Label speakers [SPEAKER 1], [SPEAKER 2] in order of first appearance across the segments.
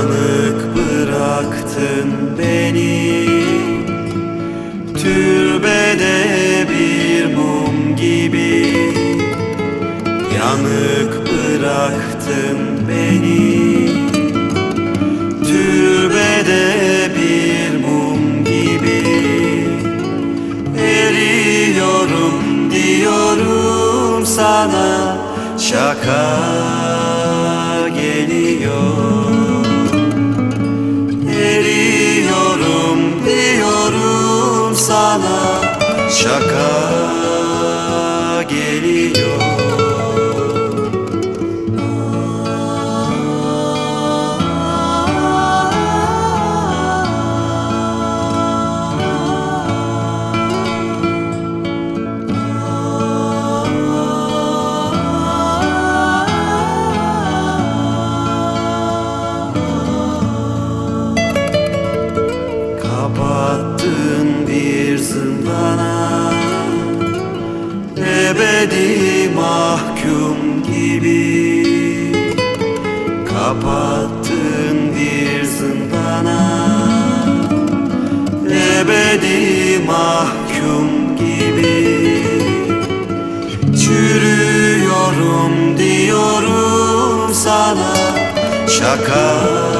[SPEAKER 1] Yanık bıraktın beni. Türbede bir mum gibi. Yanık bıraktın beni. Türbede bir mum gibi. Eriyorum diyorum sana. Şaka geliyor sana Şaka geliyor Ebedi mahkum gibi. Kapattın bir zindana. Ebedi mahkum gibi. Çürüyorum diyorum sana. Şaka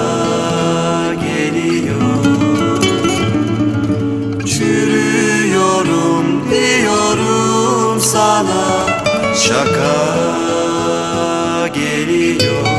[SPEAKER 1] sana Şaka geliyor